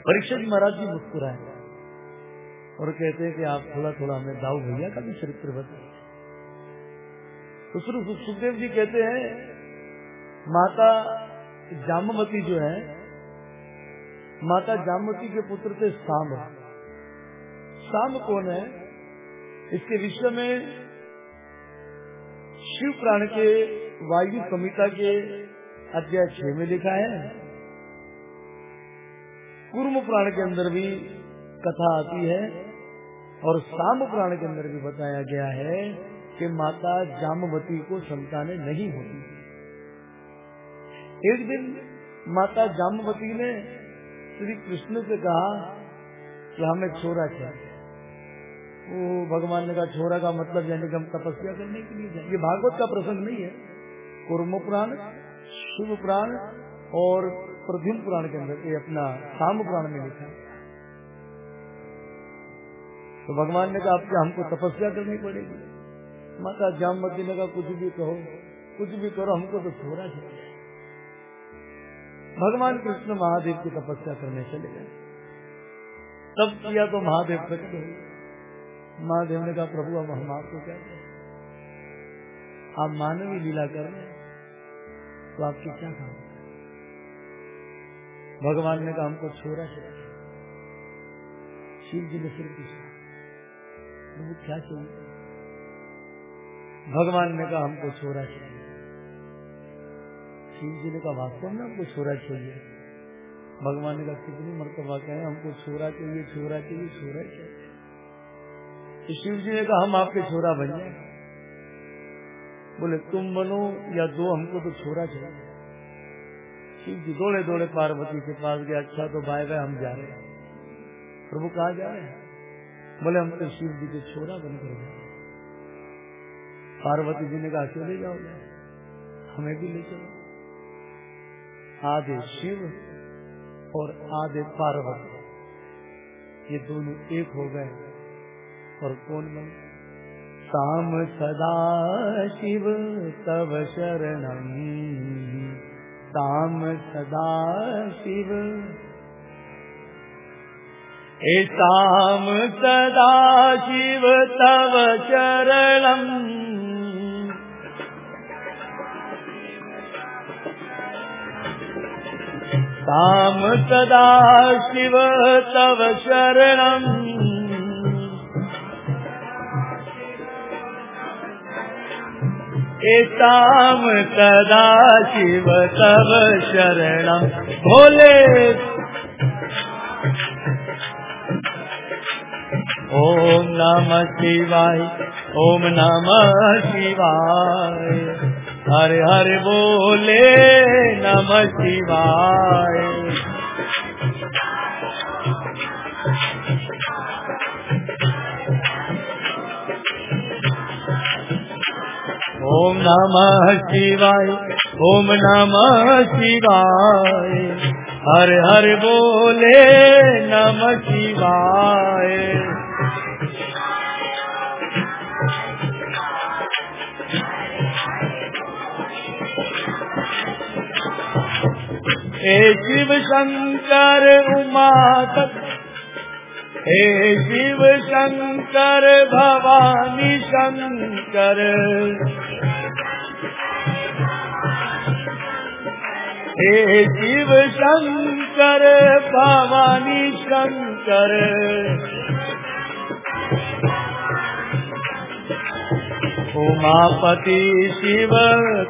परीक्षा जी महाराज जी मुस्कुराए और कहते हैं कि आप थोड़ा थोड़ा हमें दाऊ भैया का भी चरित्र बताए। तो सुखदेव जी कहते हैं, माता जामवती जो है, माता जामवती के पुत्र थे शाम शाम कौन है? इसके विषय में शिव प्राण के वायु संहिता के अध्याय छह में लिखा है। कुर्म प्राण के अंदर भी कथा आती है और साम पुराण के अंदर भी बताया गया है कि माता जामवती को संतानें नहीं होती। एक दिन माता जामवती ने श्री कृष्ण से कहा कि हमें छोरा चाहिए वो भगवान ने कहा, छोरा का मतलब यानी कि हम तपस्या करने के लिए जाए। ये भागवत का प्रसंग नहीं है। कुर्म पुराण शिव पुराण और प्रद्युम पुराण के अंदर, ये अपना शाम पुराण में लिखा तो भगवान ने कहा क्या हमको तपस्या करनी पड़ेगी। माता जामवती ने कहा, कुछ भी कहो, कुछ भी करो, हमको तो छोड़ा चाहिए भगवान कृष्ण महादेव की तपस्या करने चले गए। तब किया तो महादेव प्रकट हुए महादेव ने कहा, प्रभु, अब हम आपको क्या करें आप मानवी लीला कर रहे तो आपकी क्या काम भगवान ने कहा, हमको छोरा चाहिए शिव जी ने सिर्फ़ पूछा क्या चाहिए भगवान ने कहा, हमको छोरा चाहिए शिव जी ने कहा, वास्तव में हमको छोरा चाहिए भगवान ने कहा, कितनी मरतबा कहे हमको छोरा चाहिए छोरा चाहिए छोरा चाहिए तो शिव जी ने कहा, हम आपके छोरा बन जाए बोले, तुम बनो या दो, हमको तो छोरा चाहिए। शिव जी दौड़े दौड़े पार्वती के पास गया अच्छा तो भाई बाय हम जा रहे प्रभु कहा, जा रहे बोले, हम तो शिव जी के छोरा बनकर गए पार्वती जी ने कहा, चले जाओ हमें भी ले चलो। आधे शिव और आधे पार्वती। ये दोनों एक हो गए और कौन बन? शाम सदा शिव, तब शरणम साम सदा शिव। एताम सदा शिव तव चरणम् ताम सदा शिव तव शरणम् एताम सदा शिव तव शरणम् भोले। ओम नमः शिवाय, ओम नमः शिवाय। हरे हरे बोले नमः शिवाय। ओम नमः शिवाय, ओम नमः शिवाय। हर हर बोले नमः शिवाय। हे शिव शंकर उमा हे शिव शंकर भवानी शंकर। हे शिव शंकर, भवानी शंकर। उमापति शिव,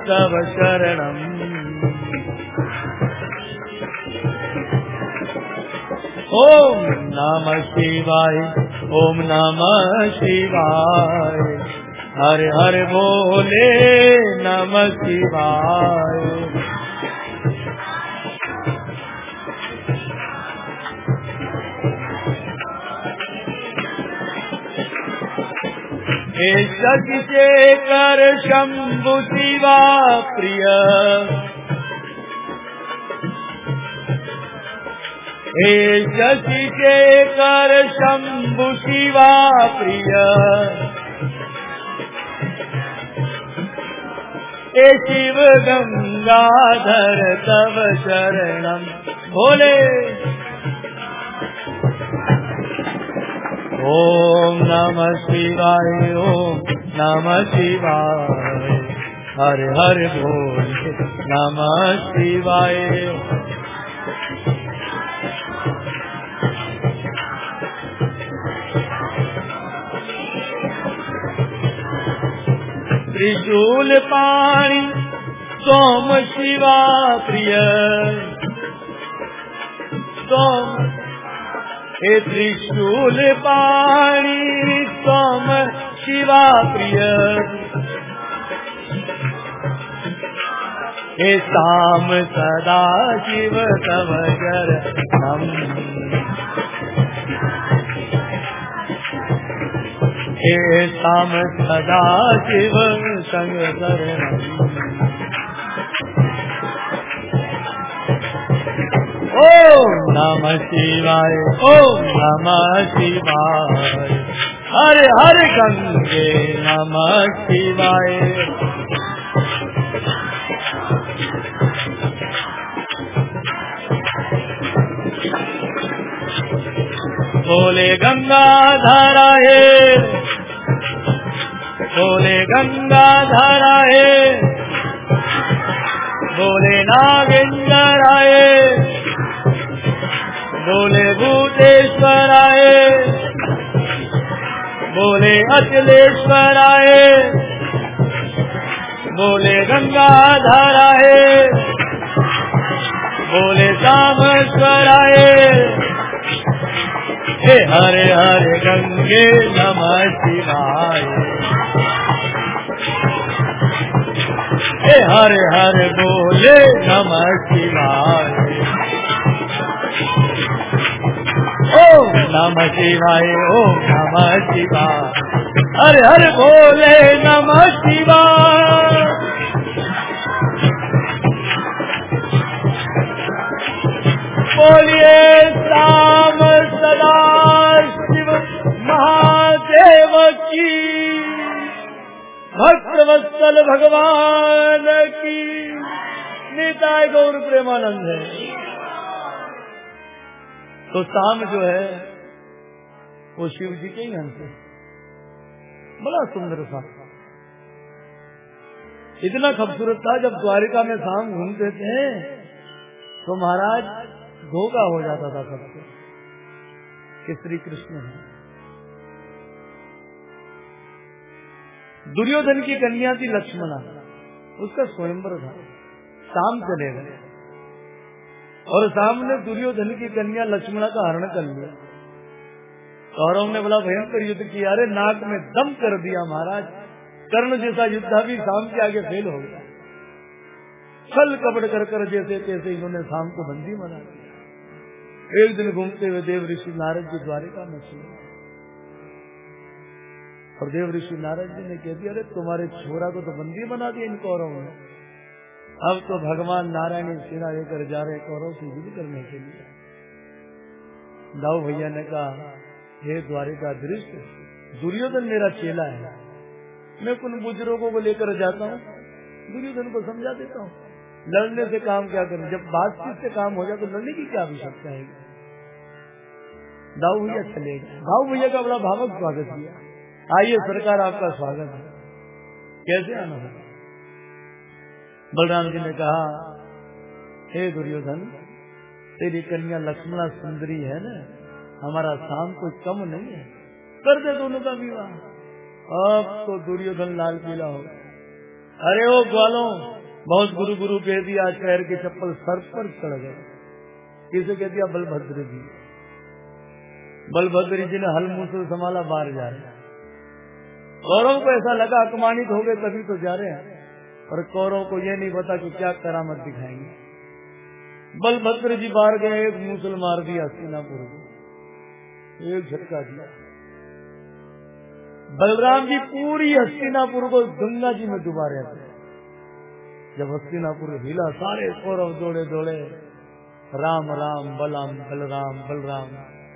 तव शरणम्। ओम नमः शिवाय, ओम नमः शिवाय। हर हर बोले नमः शिवाय। शशि शेखर शंभु शिवा प्रिय। हे शेखर शंभु शिवा प्रिय। हे शिव गंगाधर तव शरणम भोले ओम नमः शिवाय, ओम नमः शिवाय। हर हर बोल नमः शिवाय। त्रिशूल पाणी, सोम शिवा प्रिय। सोम त्रिशूल पाणी सोम शिवा प्रिय। हे साम सदा शिव तव हम। हे साम सदा शिव संग ओम। नम शिवाय ओम। नम शिवाय। हर हर गंगे नम शिवाय। बोले गंगा धारा है बोले गंगा धारा है बोले नागेंद्र आए। बोले भूतेश्वर आए। बोले अचलेश्वर आए। बोले गंगा धारा है बोले सामेश्वर आए। हे हरे हरे गंगे नमः शिवाय। हे हरे हरे बोले नम शिवाय। नम शिवाय, ओ नम शिवा हरे हर बोले नम शिवा बोलिए राम सदा शिव महादेव की। भक्त वत्सल भगवान की। निताय गौर प्रेमानंद है। तो शाम जो है, वो शिव जी के ही अंश है बड़ा सुंदर था इतना खूबसूरत था, जब द्वारिका में शाम घूमते थे तो महाराज धोखा हो जाता था सबसे, कि श्री कृष्ण है। दुर्योधन की कन्या थी लक्ष्मणा, उसका स्वयंवर था। शाम चले गए। और शाम ने दुर्योधन की कन्या लक्ष्मणा का हरण कर लिया कौरव ने बोला, भयंकर युद्ध किया, अरे नाक में दम कर दिया महाराज। कर्ण जैसा युद्धा भी शाम के आगे फेल हो गया। छल कपड़ कर कर जैसे तैसे इन्होंने शाम को बंदी बना दिया एक दिन घूमते हुए देव ऋषि नारद जी द्वारिका में सुना और देव ऋषि नारद जी ने कह दिया, अरे तुम्हारे छोरा को तो बंदी बना दिया इन कौरव ने। अब तो भगवान नारायण सेना लेकर जा रहे कौरव से युद्ध करने के लिए। दाऊ भैया ने कहा, हे द्वारिका दृश्य दुर्योधन मेरा चेला है। मैं उन बुज़ुर्गों को लेकर जाता हूँ, दुर्योधन को समझा देता हूँ। लड़ने से काम क्या करूँ? जब बातचीत से काम हो जाए तो लड़ने की क्या आवश्यकता है? दाऊ भैया चले दाऊ भैया का बड़ा भावक स्वागत किया। आइए, सरकार, आपका स्वागत है। कैसे आना है? बलराम जी ने कहा, हे दुर्योधन, तेरी कन्या लक्ष्मणा सुंदरी है ना? हमारा शाम कोई कम नहीं है। कर दे दोनों का विवाह। अब तो दुर्योधन लाल पीला हो अरे ओ ग्वालों, बहुत गुरु गुरु कह दिया, पैर की चप्पल सर पर चढ़ गए। किसे कह दिया बलभद्र जी। बलभद्र जी ने हल मुसल संभाला, बाहर जा रहे कौरव को ऐसा लगा, अपमानित हो गए, तभी तो जा रहे हैं। और कौरव को ये नहीं पता कि क्या करामत दिखाएँगे। बलभद्र जी बाहर गए, एक मुसल मार दिया हस्तिनापुर को। एक झटका दिया। बलराम जी पूरी हस्तिनापुर को गंगा जी में डुबा रहे थे। जब हस्तिनापुर हिला, सारे कौरव दौड़े दौड़े। राम राम, बलराम बलराम बलराम।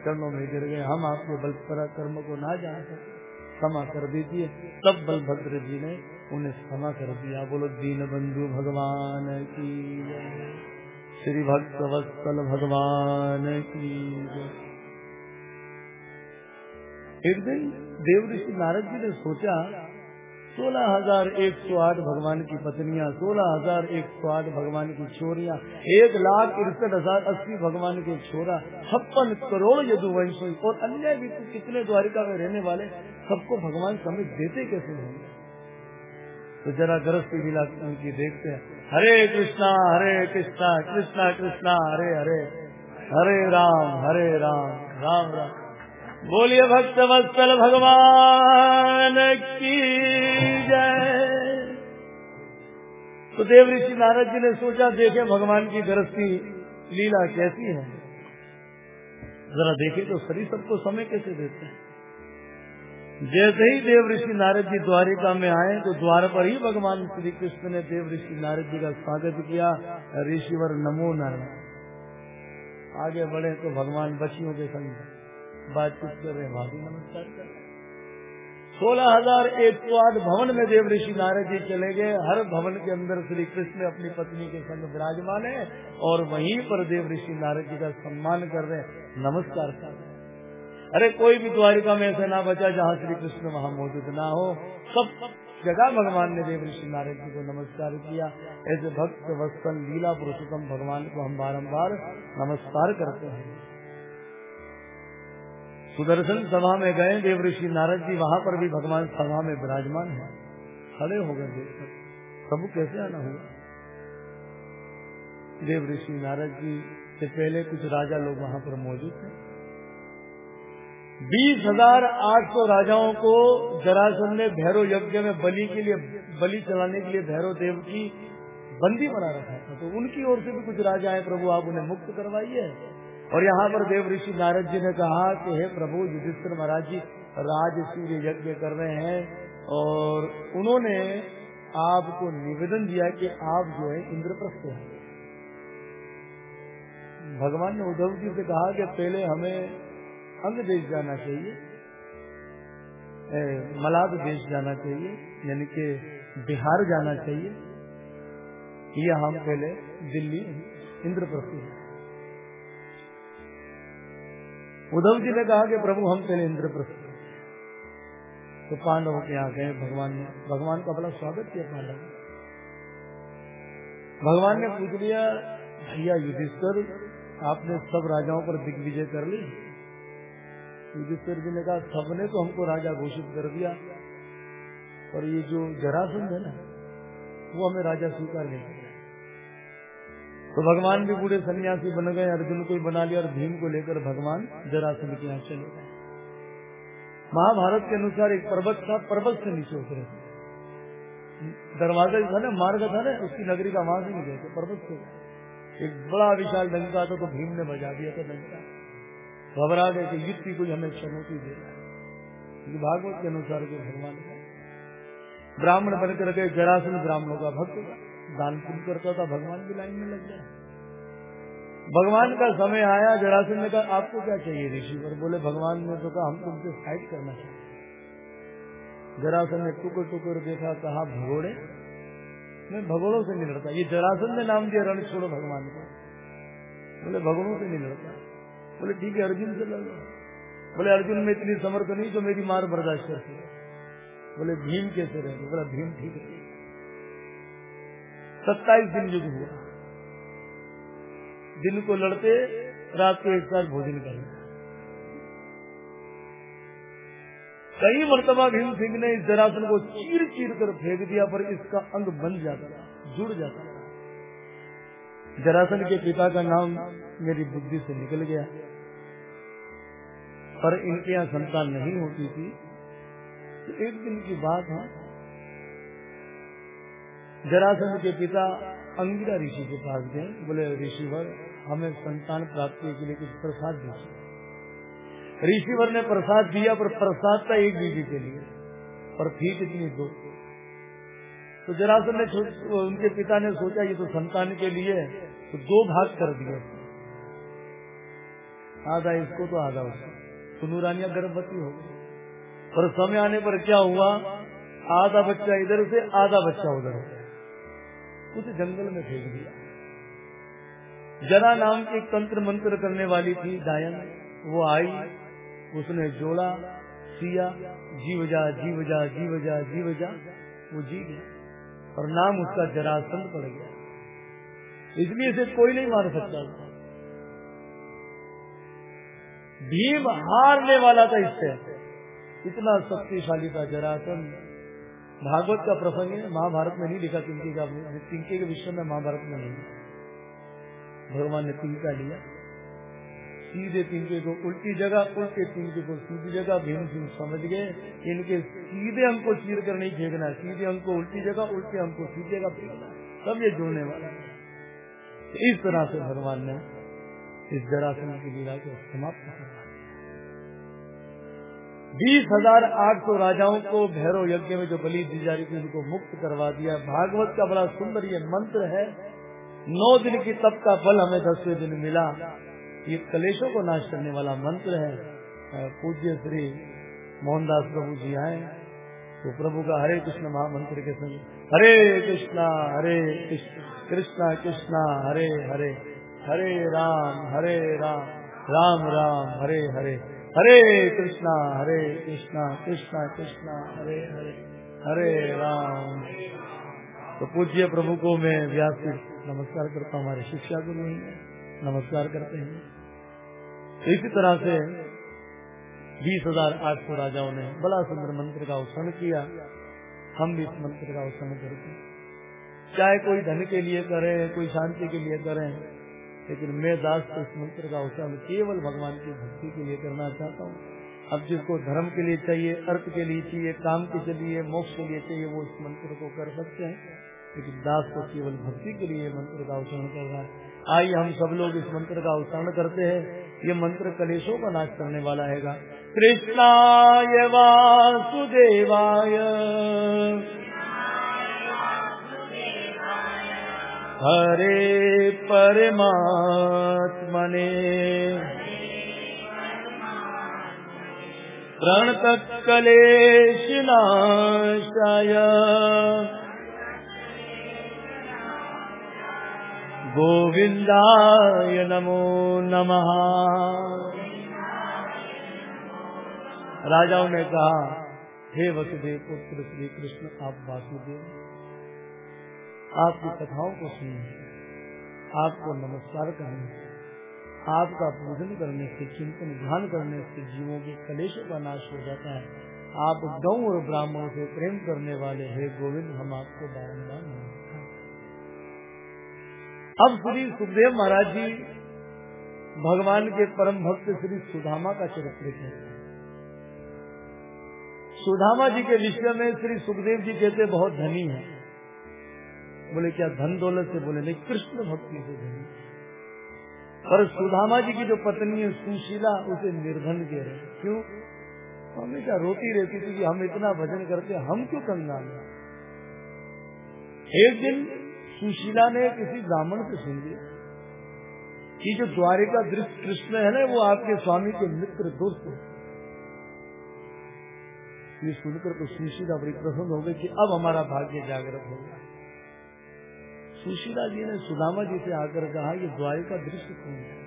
चरणों में गिर गए। हम आपके बल कर्म को ना जान क्षमा कर दीजिए। तब बलभद्र जी ने उन्हें क्षमा कर दिया। बोलो दीन बंधु भगवान की श्री भक्त वत्सल भगवान की एक दिन देव ऋषि नारद जी ने सोचा, सोलह हज़ार एक सौ आठ भगवान की पत्नियाँ, सोलह हज़ार एक सौ आठ भगवान की छोरियाँ एक लाख इकसठ हज़ार अस्सी भगवान के छोरा, छप्पन करोड़ यदुवंशी और अन्य भी कितने द्वारिका में रहने वाले, सबको भगवान समित देते कैसे होंगे तो जरा गरज की लीला उनकी देखते हैं। हरे कृष्णा हरे कृष्णा कृष्णा कृष्णा, हरे हरे। हरे राम हरे राम राम राम। बोलिए भक्त वत्सल भगवान की जय। तो देव ऋषि नारद जी ने सोचा, देखे भगवान की गरजती लीला कैसी है। जरा देखे तो सभी सबको समय कैसे देते हैं? जैसे ही देव ऋषि नारद जी द्वारिका में आए तो द्वार पर ही भगवान श्री कृष्ण ने देव ऋषि नारद जी का स्वागत किया। ऋषिवर नमो नारायण। आगे बढ़े तो भगवान बच्चियों के संग बातचीत कर रहे भाभी, नमस्कार। कर सोलह हज़ार एक सौ आठ भवन में देव ऋषि नारद जी चले गए। हर भवन के अंदर श्री कृष्ण अपनी पत्नी के संग विराजमान है और वहीं पर देव ऋषि नारद जी का सम्मान कर रहे नमस्कार कर रहे अरे कोई भी द्वारिका में ऐसा ना बचा जहाँ श्री कृष्ण वहाँ मौजूद ना हो। सब जगह भगवान ने देव ऋषि नारद जी को नमस्कार किया। ऐसे भक्त वत्सल लीला पुरुषोत्तम भगवान को हम बारम्बार नमस्कार करते हैं। सुदर्शन सभा में गए, देव ऋषि नारद जी वहाँ पर भी भगवान सभा में विराजमान है। खड़े हो गए प्रभु कैसे आना हुआ? देव ऋषि नारद जी से पहले कुछ राजा लोग वहाँ पर मौजूद थे। बीस हज़ार आठ सौ राजाओं को जरासन ने भैरव यज्ञ में बलि के लिए, बलि चलाने के लिए भैरव देव की बंदी बना रखा था तो उनकी ओर से भी कुछ राजा है, प्रभु आप उन्हें मुक्त करवाइए। और यहाँ पर देव ऋषि नारद जी ने कहा कि हे प्रभु, युधिष्ठिर महाराज जी, राज सूर्य यज्ञ कर रहे हैं और उन्होंने आपको निवेदन दिया कि आप जो है इंद्रप्रस्थ हैं। भगवान ने उद्धव जी से कहा कि पहले हमें अंग देश जाना चाहिए। मलाद देश जाना चाहिए, यानी कि बिहार जाना चाहिए। या हम पहले दिल्ली, इंद्रप्रस्थ उद्धव जी ने कहा कि प्रभु, हम पहले इंद्रप्रस्थ तो पांडवों के यहाँ गए भगवान ने। भगवान का बड़ा स्वागत किया पांडव भगवान ने पूछ लिया, भैया युधिष्ठर, आपने सब राजाओं पर दिग्विजय कर ली युधिष्ठर जी ने कहा, सबने तो हमको राजा घोषित कर दिया। और ये जो जरासंध है ना, वो हमें राजा स्वीकार नहीं कर तो भगवान भी बूढ़े सन्यासी बन गए, अर्जुन को ही बना लिया और भीम को लेकर भगवान जरासंध के यहाँ चले गए। महाभारत के अनुसार एक पर्वत था, पर्वत से नीचे उतरे दरवाज़ा था ना, मार्ग था ना, उसकी नगरी का वहाँ से नहीं गए थे, पर्वत से। एक बड़ा विशाल डंका था तो भीम ने बजा दिया था डंका। घबरा गए कि युद्ध की कोई हमें चुनौती दे रहा है। भागवत के अनुसार के भगवान का ब्राह्मण बनकर गए, जरासन ब्राह्मणों का भक्त दान पुण्य करता था, भगवान की लाइन में लग गया। भगवान का समय आया, जरासन ने कहा, आपको क्या चाहिए ऋषि पर बोले, भगवान ने तो कहा, हम तुमसे फाइट करना चाहते जरासन ने टुकर टुकर देखा, कहा, भगोड़े, मैं भगोड़ों से नहीं लड़ता। ये जरासन ने नाम दिया, रण छोड़ो भगवान को। बोले, भगोड़ों से नहीं लड़ता। बोले, ठीक है, अर्जुन से लड़ बोले, अर्जुन में इतनी समर्थ नहीं, जो मेरी मार बर्दाश्त करती बोले, भीम कैसे रहे बोला, भीम ठीक है। सत्ताईस दिन युद्ध हुआ। दिन को लड़ते, रात को एक साथ भोजन करना। कई मरतबा भीम सिंह ने इस जरासन को चीर चीर कर फेंक दिया, पर इसका अंग बन जाता, जुड़ जाता। जरासन के पिता का नाम मेरी बुद्धि से निकल गया। पर इनके यहाँ संतान नहीं होती थी तो एक दिन की बात है। जरासंध के पिता अंगिरा ऋषि के पास गए, बोले, ऋषिवर, हमें संतान प्राप्ति के लिए कुछ प्रसाद दीजिए। ऋषिवर ने प्रसाद दिया, पर प्रसाद था एक बीवी के लिए, पर थी कितनी दो। तो जरासन ने उनके पिता ने सोचा, ये तो संतान के लिए तो दो भाग कर दिए। आधा इसको तो आधा उसको। सुनू रानिया गर्भवती हो गई। और समय आने पर क्या हुआ? आधा बच्चा इधर से आधा बच्चा उधर हो गया। उस जंगल में फेंक दिया। जरा नाम की तंत्र मंत्र करने वाली थी डायन। वो आई, उसने जोड़ा, सिया जीव जा जीव जा जीव जा जीव जा वो जी गया। और नाम उसका जरासंध पड़ गया। इसलिए इसे कोई नहीं मार सकता भीम हारने वाला था इससे। इतना शक्तिशाली था जरासन भागवत का प्रसंग है, महाभारत में नहीं लिखा तिनके का तिनके के विषय में महाभारत में नहीं। भगवान ने तिनका लिया। सीधे तिनके को उल्टी जगह, उल्टे तिनके को सीधी जगह, भीम सिंह समझ गए। इनके सीधे हमको चीर कर नहीं फेंकना है। सीधे हमको उल्टी जगह, उल्टे हमको सीधी जगह फेंकना तब ये जुड़ने वाला इस तरह से भगवान ने इस जरासन की लीला को समाप्त कर बीस हज़ार आठ सौ राजाओं को भैरव यज्ञ में जो बलि दी जा रही थी, उनको मुक्त करवा दिया। भागवत का बड़ा सुंदर ये मंत्र है, नौ दिन की तप का फल हमें दसवें दिन मिला। ये कलेशों को नाश करने वाला मंत्र है। पूज्य श्री मोहनदास प्रभु जी आए। तो प्रभु का हरे कृष्ण महामंत्र के संग, हरे कृष्णा, हरे कृष्ण, कृष्णा कृष्णा, हरे हरे। हरे राम हरे राम राम राम, हरे हरे। हरे कृष्णा हरे कृष्णा कृष्णा कृष्णा, हरे हरे। हरे राम। तो पूज्य प्रभु को मैं व्यास नमस्कार करता हूँ। हमारे शिक्षा गुरु नमस्कार करते हैं। इसी तरह से बीस हज़ार आठ सौ राजाओं ने बड़ा सुंदर मंत्र का उत्सर्ण किया। हम भी इस मंत्र का उत्सर्ण करते चाहे कोई धन के लिए करें, कोई शांति के लिए करें लेकिन मैं दास को इस मंत्र का उत्सर्ण केवल भगवान की भक्ति के लिए करना चाहता हूँ। अब जिसको धर्म के लिए चाहिए, अर्थ के लिए चाहिए, काम के लिए मोक्ष के लिए चाहिए, वो इस मंत्र को कर सकते हैं। लेकिन दास को केवल भक्ति के लिए मंत्र का उत्सर्ण करना है। आइए हम सब लोग इस मंत्र का उच्चारण करते हैं। ये मंत्र कलेशों का नाश करने वाला है कृष्णाय वासुदेवाय। हरे परमात्मने। प्रणतकलेशनाशाय गोविंदाय नमो नमः। राजाओं ने कहा, हे वसुदेव, पुत्र श्री कृष्ण, आप वासुदेव आपकी कथाओं को सुनिए। आपको नमस्कार करने आपका पूजन करने से, चिंतन ध्यान करने से जीवों के कलेशों का नाश हो जाता है। आप गौ और ब्राह्मणों से प्रेम करने वाले हे। गोविंद, हम आपको बारम्बार अब श्री सुखदेव महाराज जी भगवान के परम भक्त श्री सुधामा का चरित्र कहते हैं। सुधामा जी के विषय में श्री सुखदेव जी कहते बहुत धनी है। बोले, क्या धन दौलत से बोले? नहीं, कृष्ण भक्ति से धनी। पर सुधामा जी की जो पत्नी है, सुशीला, उसे निर्धन कह रहे क्यों? हमेशा रोती रहती थी कि हम इतना भजन करते, हम क्यों कंगाल एक दिन सुशीला ने किसी ब्राह्मण से सुन लिया कि जो द्वारिका दृष्ट कृष्ण है ना, वो आपके स्वामी के मित्र, दोस्त ये सुनकर तो सुशीला बड़ी प्रसन्न हो गई कि अब हमारा भाग्य जागृत होगा सुशीला जी ने सुदामा जी से आकर कहा, ये द्वारिका दृश्य कौन है?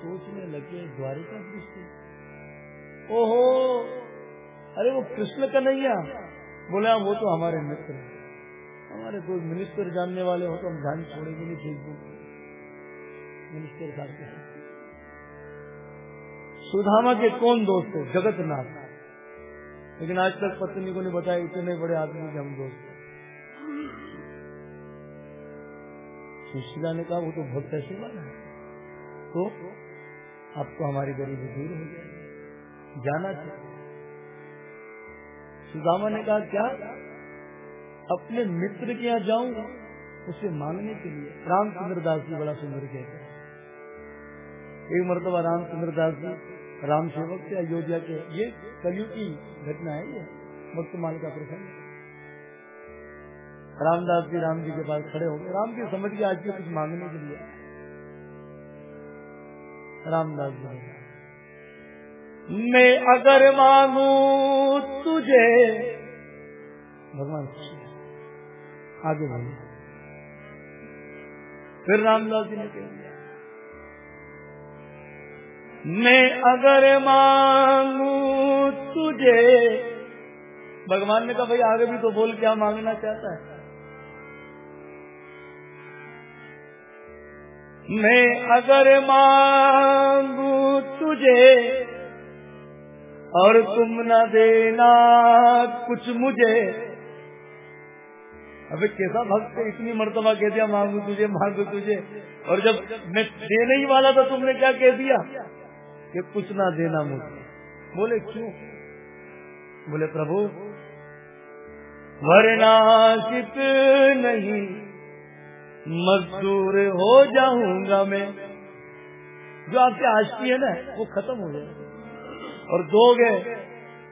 सोचने लगे, द्वारिका दृश्य ओहो! अरे वो कृष्ण का नहीं बोला, वो तो हमारे मित्र है। हमारे कोई मिनिस्टर जानने वाले हो तो हम ध्यान छोड़ेंगे नहीं फेसबुक मिनिस्टर साहब सुधामा के कौन दोस्त है? जगतनाथ। लेकिन आज तक पत्नी को नहीं बताया, इतने बड़े आदमी के हम दोस्त सुशीला ने कहा, वो तो पैसे वाला है। तो आपको हमारी गरीबी दूर हो जाएगी जाना चाहिए सुदामा ने कहा, क्या अपने मित्र के यहाँ जाऊँ उसे मांगने के लिए रामचंद्र दास जी बड़ा सुंदर कहते हैं। एक मरतबा रामचंद्र दास जी राम सेवक से अयोध्या के। ये कलयु की घटना है ये भक्तमाल का प्रसंग। रामदास जी, राम जी के पास खड़े हो गए। राम जी समझ के आज के कुछ मांगने के लिए। रामदास जी मैं अगर मांगू तुझे भगवान आगे बढ़े फिर रामदास जी ने कह दिया, मैं अगर मांगू तुझे भगवान ने कहा, भाई आगे भी तो बोल क्या मांगना चाहता है? मैं अगर मांगू तुझे और तुम न देना कुछ मुझे। अबे कैसा भक्त इतनी मर्तबा कह दिया, मांगू तुझे मांगू तुझे। और जब मैं देने ही वाला था, तुमने क्या कह दिया? कि कुछ ना देना मुझे। बोले, क्यों? बोले, प्रभु वर्णाशित नहीं मजदूर हो जाऊँगा मैं। जो आपके आशकी है ना, वो खत्म हो जाए। और दोगे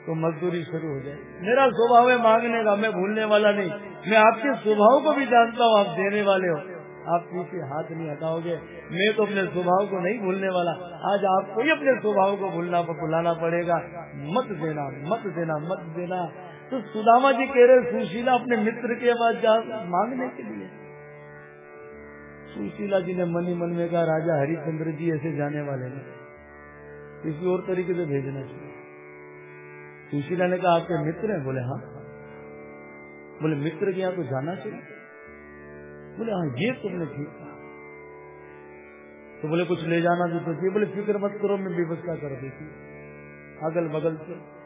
तो मजदूरी शुरू हो जाए। मेरा स्वभाव है मांगने का, मैं भूलने वाला नहीं। मैं आपके स्वभाव को भी जानता हूँ, आप देने वाले हो। आप पीछे हाथ नहीं हटाओगे। मैं तो अपने स्वभाव को नहीं भूलने वाला। आज आपको ही अपने स्वभाव को भूलना भुलाना पड़ेगा। मत देना मत देना मत देना। तो सुदामा जी कह रहे सुशीला अपने मित्र के पास जा मांगने के लिए। सुशीला जी ने मनी मन में कहा, राजा हरिचंद्र जी ऐसे जाने वाले नहीं किसी और तरीके से भेजना चाहिए। सुशीला ने कहा, आपके मित्र हैं? बोले हाँ। बोले, मित्र के यहाँ तो जाना चाहिए। बोले हाँ ये तुमने ठीक कहा। तो बोले, कुछ ले जाना भी तो चाहिए। बोले, फ़िक्र मत करो, मैं व्यवस्था कर देती अगल बगल से